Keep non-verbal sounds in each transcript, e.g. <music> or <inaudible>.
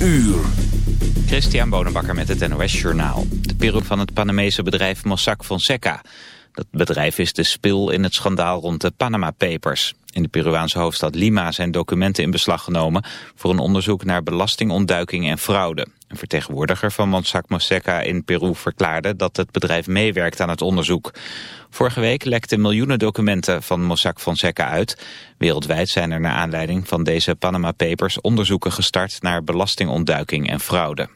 uur. Christian Bonenbakker met het NOS Journaal. De Peru van het Panamese bedrijf Mossack Fonseca. Dat bedrijf is de spil in het schandaal rond de Panama Papers. In de Peruaanse hoofdstad Lima zijn documenten in beslag genomen... voor een onderzoek naar belastingontduiking en fraude. Een vertegenwoordiger van Mossack Fonseca in Peru verklaarde... dat het bedrijf meewerkt aan het onderzoek. Vorige week lekten miljoenen documenten van Mossack Fonseca uit. Wereldwijd zijn er naar aanleiding van deze Panama Papers... onderzoeken gestart naar belastingontduiking en fraude.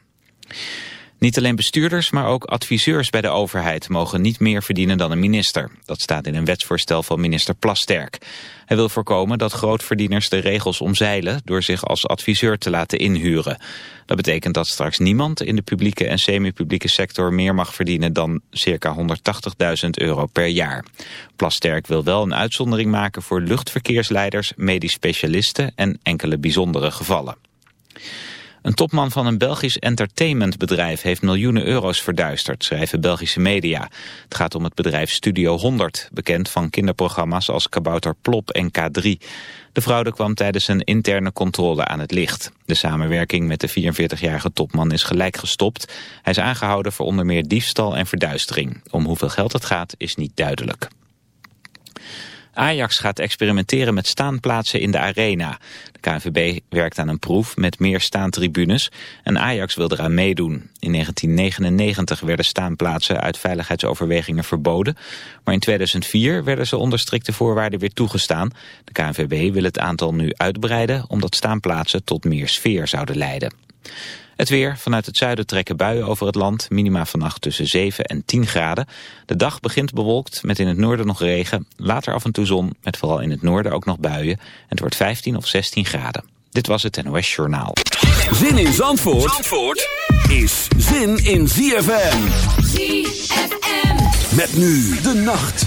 Niet alleen bestuurders, maar ook adviseurs bij de overheid mogen niet meer verdienen dan een minister. Dat staat in een wetsvoorstel van minister Plasterk. Hij wil voorkomen dat grootverdieners de regels omzeilen door zich als adviseur te laten inhuren. Dat betekent dat straks niemand in de publieke en semi-publieke sector meer mag verdienen dan circa 180.000 euro per jaar. Plasterk wil wel een uitzondering maken voor luchtverkeersleiders, medisch specialisten en enkele bijzondere gevallen. Een topman van een Belgisch entertainmentbedrijf heeft miljoenen euro's verduisterd, schrijven Belgische media. Het gaat om het bedrijf Studio 100, bekend van kinderprogramma's als Kabouter Plop en K3. De fraude kwam tijdens een interne controle aan het licht. De samenwerking met de 44-jarige topman is gelijk gestopt. Hij is aangehouden voor onder meer diefstal en verduistering. Om hoeveel geld het gaat is niet duidelijk. Ajax gaat experimenteren met staanplaatsen in de arena. De KNVB werkt aan een proef met meer staantribunes en Ajax wil eraan meedoen. In 1999 werden staanplaatsen uit veiligheidsoverwegingen verboden, maar in 2004 werden ze onder strikte voorwaarden weer toegestaan. De KNVB wil het aantal nu uitbreiden omdat staanplaatsen tot meer sfeer zouden leiden. Het weer. Vanuit het zuiden trekken buien over het land. Minima vannacht tussen 7 en 10 graden. De dag begint bewolkt met in het noorden nog regen. Later af en toe zon met vooral in het noorden ook nog buien. En het wordt 15 of 16 graden. Dit was het NOS Journaal. Zin in Zandvoort, Zandvoort is zin in ZFM. ZFM. Met nu de nacht.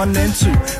one and two.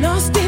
lost in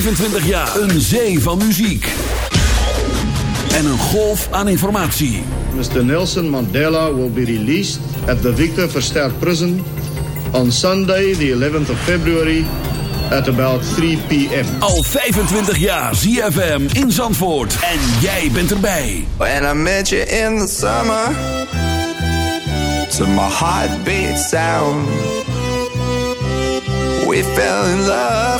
25 jaar. Een zee van muziek. En een golf aan informatie. Mr. Nelson Mandela will be released at the Victor Verster Prison on Sunday, the 11th of February, at about 3 p.m. Al 25 jaar ZFM in Zandvoort. En jij bent erbij. When I met you in the summer, to my heartbeat sound. We fell in love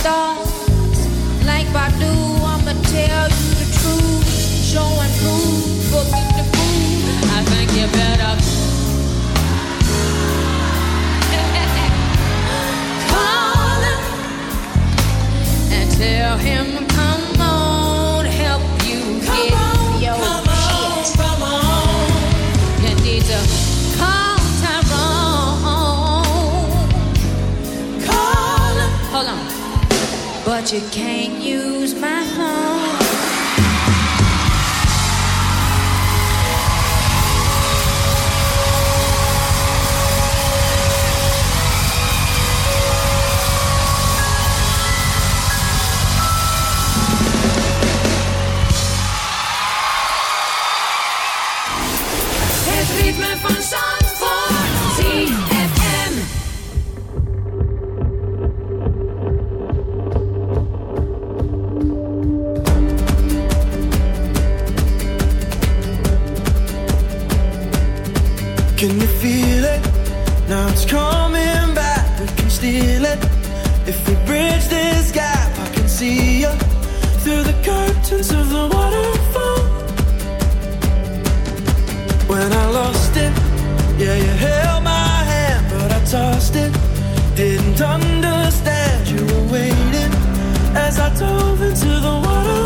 stars like Badu. I'ma tell you the truth, show and prove, forget to prove. I think you better <laughs> call him and tell him. you can you? essence the waterfall. When I lost it, yeah, you held my hand, but I tossed it. Didn't understand you were waiting as I dove into the water.